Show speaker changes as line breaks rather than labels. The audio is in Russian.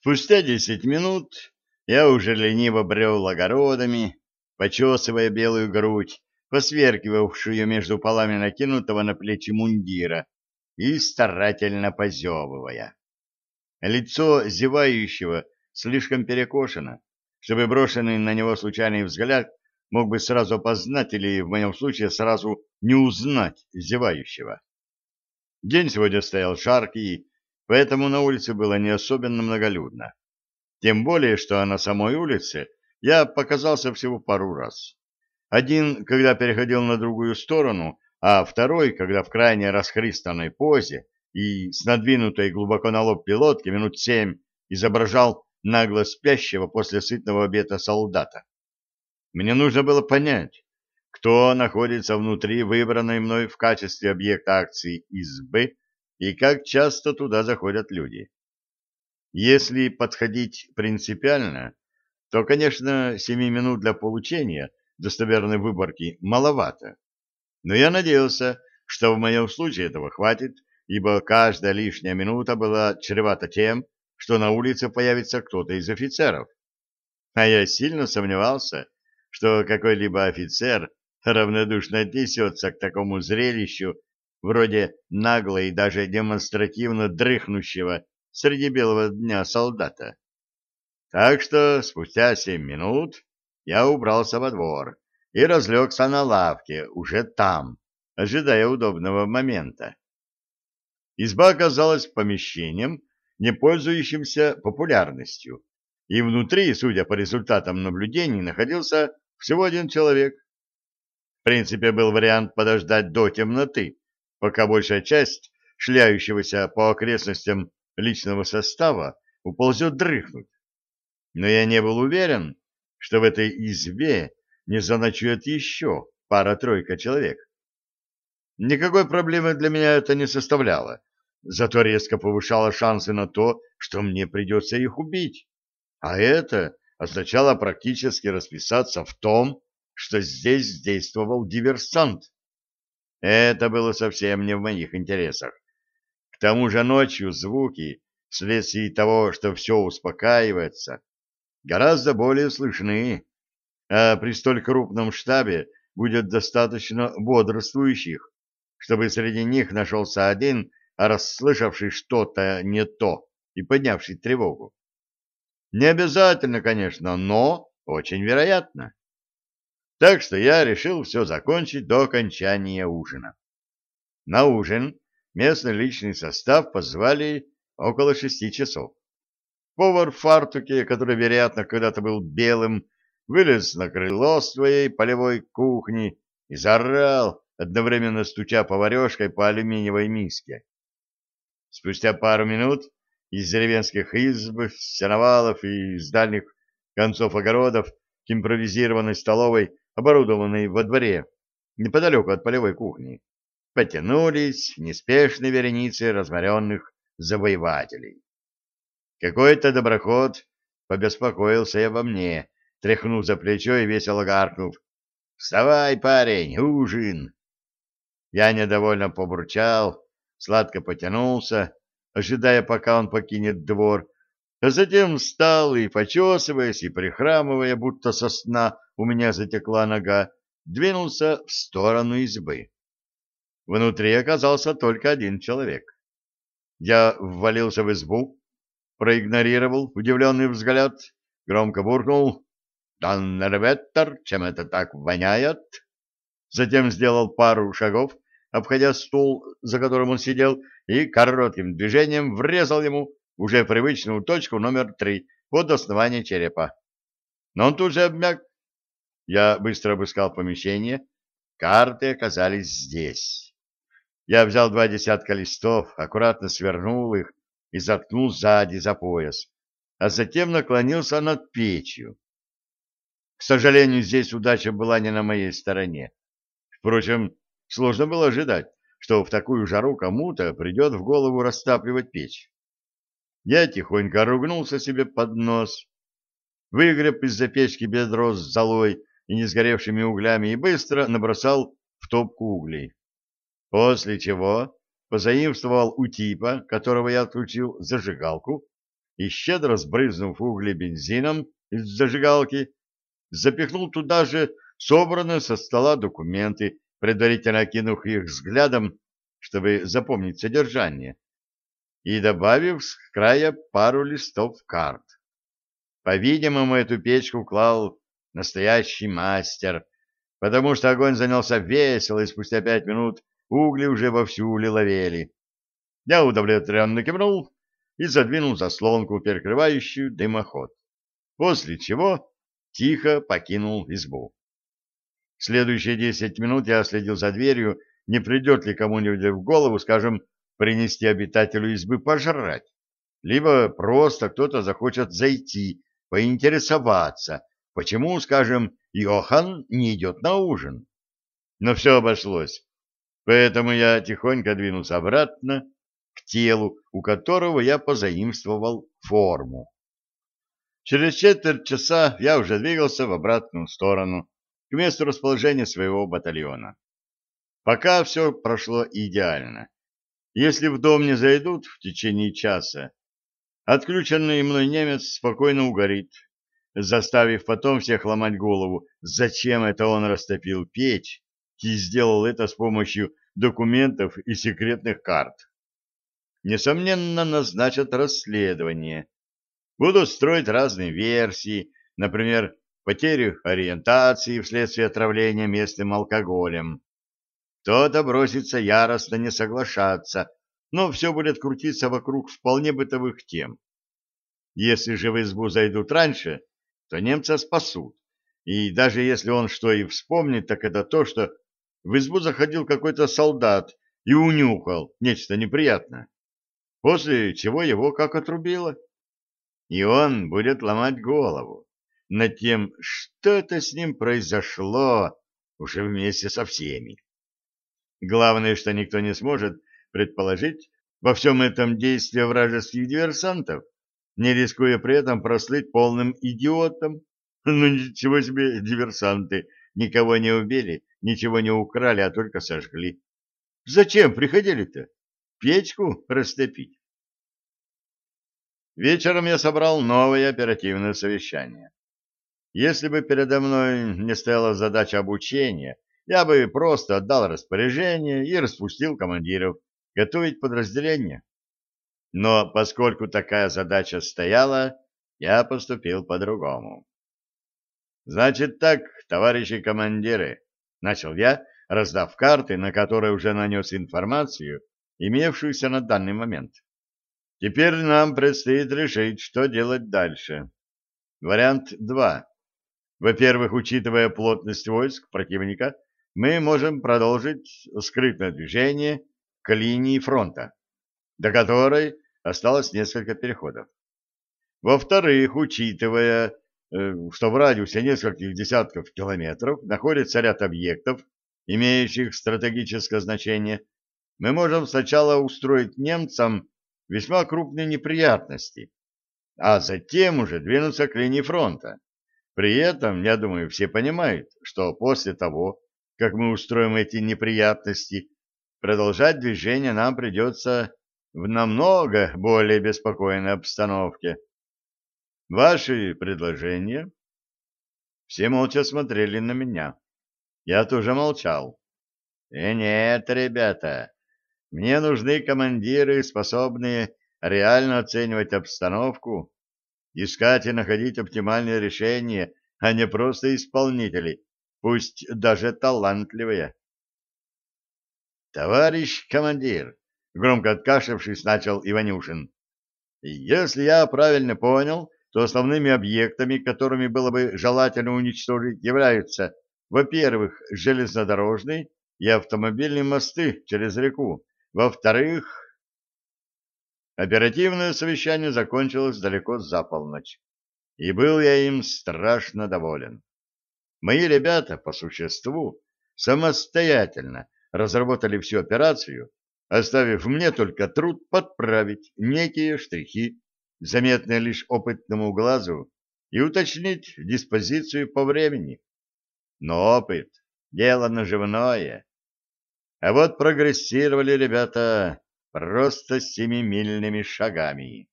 Спустя десять минут я уже лениво брел огородами, почесывая белую грудь, посверкивавшую между полами накинутого на плечи мундира, и старательно позевывая. Лицо зевающего слишком перекошено, чтобы брошенный на него случайный взгляд мог бы сразу опознать или, в моем случае, сразу не узнать зевающего. День сегодня стоял жаркий, поэтому на улице было не особенно многолюдно. Тем более, что на самой улице я показался всего пару раз. Один, когда переходил на другую сторону, а второй, когда в крайне расхристанной позе и с надвинутой глубоко на лоб пилотки минут семь изображал нагло спящего после сытного обеда солдата. Мне нужно было понять, кто находится внутри выбранной мной в качестве объекта акций избы и как часто туда заходят люди. Если подходить принципиально, то, конечно, семи минут для получения достоверной выборки маловато. Но я надеялся, что в моем случае этого хватит, ибо каждая лишняя минута была чревата тем, что на улице появится кто-то из офицеров. А я сильно сомневался, что какой-либо офицер равнодушно отнесется к такому зрелищу вроде нагло и даже демонстративно дрыхнущего среди белого дня солдата. Так что спустя семь минут я убрался во двор и разлегся на лавке уже там, ожидая удобного момента. Изба оказалась помещением, не пользующимся популярностью, и внутри, судя по результатам наблюдений, находился всего один человек. В принципе, был вариант подождать до темноты, пока большая часть шляющегося по окрестностям личного состава уползет дрыхнуть. Но я не был уверен, что в этой избе не заночует еще пара-тройка человек. Никакой проблемы для меня это не составляло, зато резко повышало шансы на то, что мне придется их убить. А это означало практически расписаться в том, что здесь действовал диверсант. Это было совсем не в моих интересах. К тому же ночью звуки, вследствие того, что все успокаивается, гораздо более слышны, а при столь крупном штабе будет достаточно бодрствующих, чтобы среди них нашелся один, расслышавший что-то не то и поднявший тревогу. Не обязательно, конечно, но очень вероятно. Так что я решил все закончить до окончания ужина. На ужин местный личный состав позвали около шести часов. Повар в фартуке, который, вероятно, когда-то был белым, вылез на крыло своей полевой кухни и заорал, одновременно стуча поварешкой по алюминиевой миске. Спустя пару минут из деревенских изб, сеновалов и из дальних концов огородов к импровизированной столовой оборудованной во дворе, неподалеку от полевой кухни, потянулись неспешные вереницы разморенных завоевателей. Какой-то доброход побеспокоился и обо мне, тряхнув за плечо и весело гаркнув. «Вставай, парень, ужин!» Я недовольно побурчал, сладко потянулся, ожидая, пока он покинет двор, а затем встал и, почесываясь и прихрамывая, будто со сна у меня затекла нога, двинулся в сторону избы. Внутри оказался только один человек. Я ввалился в избу, проигнорировал удивленный взгляд, громко буркнул «Доннерветтер, чем это так воняет?» Затем сделал пару шагов, обходя стул, за которым он сидел, и коротким движением врезал ему уже привычную точку номер три под основание черепа. Но он тут же обмяк. Я быстро обыскал помещение. Карты оказались здесь. Я взял два десятка листов, аккуратно свернул их и заткнул сзади за пояс, а затем наклонился над печью. К сожалению, здесь удача была не на моей стороне. Впрочем, сложно было ожидать, что в такую жару кому-то придет в голову растапливать печь. Я тихонько ругнулся себе под нос, выгреб из-за печки бедро с золой и не сгоревшими углями и быстро набросал в топку углей. После чего позаимствовал у типа, которого я отключил, зажигалку, и, щедро сбрызнув угли бензином из зажигалки, запихнул туда же собранные со стола документы, предварительно окинув их взглядом, чтобы запомнить содержание, и добавив с края пару листов карт. По-видимому, эту печку клал настоящий мастер, потому что огонь занялся весело, и спустя пять минут угли уже вовсю лиловели. Я удовлетворенно кивнул и задвинул заслонку, перекрывающую дымоход, после чего тихо покинул избу. Следующие десять минут я следил за дверью, не придет ли кому-нибудь в голову, скажем, принести обитателю избы пожрать, либо просто кто-то захочет зайти, поинтересоваться, почему, скажем, Йохан не идет на ужин. Но все обошлось, поэтому я тихонько двинулся обратно к телу, у которого я позаимствовал форму. Через четверть часа я уже двигался в обратную сторону, к месту расположения своего батальона. Пока все прошло идеально. Если в дом не зайдут в течение часа, отключенный мной немец спокойно угорит, заставив потом всех ломать голову, зачем это он растопил печь и сделал это с помощью документов и секретных карт. Несомненно, назначат расследование. Будут строить разные версии, например, потерю ориентации вследствие отравления местным алкоголем. Кто-то бросится яростно не соглашаться, но все будет крутиться вокруг вполне бытовых тем. Если же в избу зайдут раньше, то немца спасут. И даже если он что и вспомнит, так это то, что в избу заходил какой-то солдат и унюхал нечто неприятное, после чего его как отрубило. И он будет ломать голову над тем, что это с ним произошло уже вместе со всеми. Главное, что никто не сможет предположить во всем этом действие вражеских диверсантов, не рискуя при этом прослыть полным идиотом. Ну ничего себе диверсанты, никого не убили, ничего не украли, а только сожгли. Зачем приходили-то? Печку растопить? Вечером я собрал новое оперативное совещание. Если бы передо мной не стояла задача обучения, я бы просто отдал распоряжение и распустил командиров готовить подразделение. Но поскольку такая задача стояла, я поступил по-другому. «Значит так, товарищи командиры», — начал я, раздав карты, на которые уже нанес информацию, имевшуюся на данный момент. «Теперь нам предстоит решить, что делать дальше. Вариант 2. Во-первых, учитывая плотность войск противника, мы можем продолжить скрытное движение к линии фронта, до которой осталось несколько переходов. Во-вторых, учитывая, э, что в радиусе нескольких десятков километров находится ряд объектов, имеющих стратегическое значение, мы можем сначала устроить немцам весьма крупные неприятности, а затем уже двинуться к линии фронта. При этом, я думаю, все понимают, что после того, как мы устроим эти неприятности, продолжать движение нам придется в намного более беспокойной обстановке. Ваши предложения? Все молча смотрели на меня. Я тоже молчал. И «Э, нет, ребята, мне нужны командиры, способные реально оценивать обстановку, искать и находить оптимальные решения, а не просто исполнители, пусть даже талантливые. «Товарищ командир!» — громко откашлившись, начал Иванюшин. «Если я правильно понял, то основными объектами, которыми было бы желательно уничтожить, являются, во-первых, железнодорожные и автомобильные мосты через реку, во-вторых...» Оперативное совещание закончилось далеко за полночь, и был я им страшно доволен. Мои ребята, по существу, самостоятельно разработали всю операцию, оставив мне только труд подправить некие штрихи, заметные лишь опытному глазу, и уточнить диспозицию по времени. Но опыт — дело наживное. А вот прогрессировали ребята просто семимильными шагами.